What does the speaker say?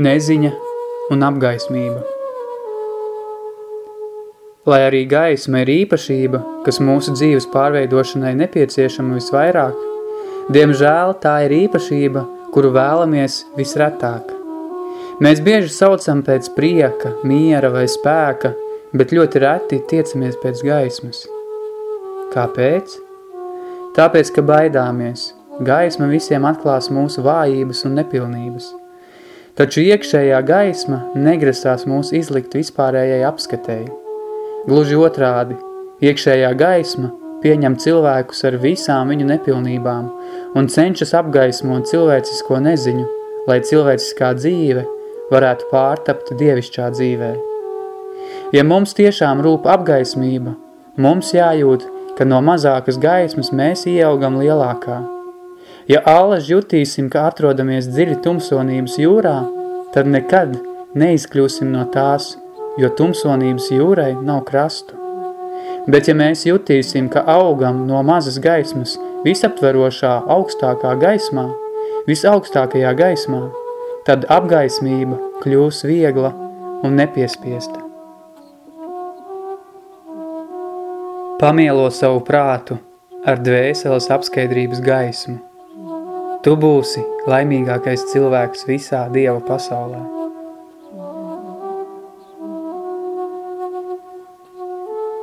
neziņa un apgaismība. Lai arī gaisma ir īpašība, kas mūsu dzīves pārveidošanai nepieciešama visvairāk, diemžēl tā ir īpašība, kuru vēlamies visretāk. Mēs bieži saucam pēc prieka, miera vai spēka, bet ļoti reti tiecamies pēc gaismas. Kāpēc? Tāpēc, ka baidāmies. Gaisma visiem atklās mūsu vājības un nepilnības. Taču iekšējā gaisma negrasās mūs izlikt vispārējai apskatēji. Gluži otrādi, iekšējā gaisma pieņem cilvēkus ar visām viņu nepilnībām un cenšas apgaismot cilvēcisko neziņu, lai cilvēciskā dzīve varētu pārtapt dievišķā dzīvē. Ja mums tiešām rūp apgaismība, mums jājūt, ka no mazākas gaismas mēs ieaugam lielākā. Ja allaž jutīsim, ka atrodamies dziļi tumsonības jūrā, tad nekad neizkļūsim no tās, jo tumsonības jūrai nav krastu. Bet ja mēs jutīsim, ka augam no mazas gaismas visaptverošā augstākā gaismā, visaugstākajā gaismā, tad apgaismība kļūs viegla un nepiespiesta. Pamielo savu prātu ar dvēseles apskaidrības gaismu. Tu būsi laimīgākais cilvēks visā Dieva pasaulē.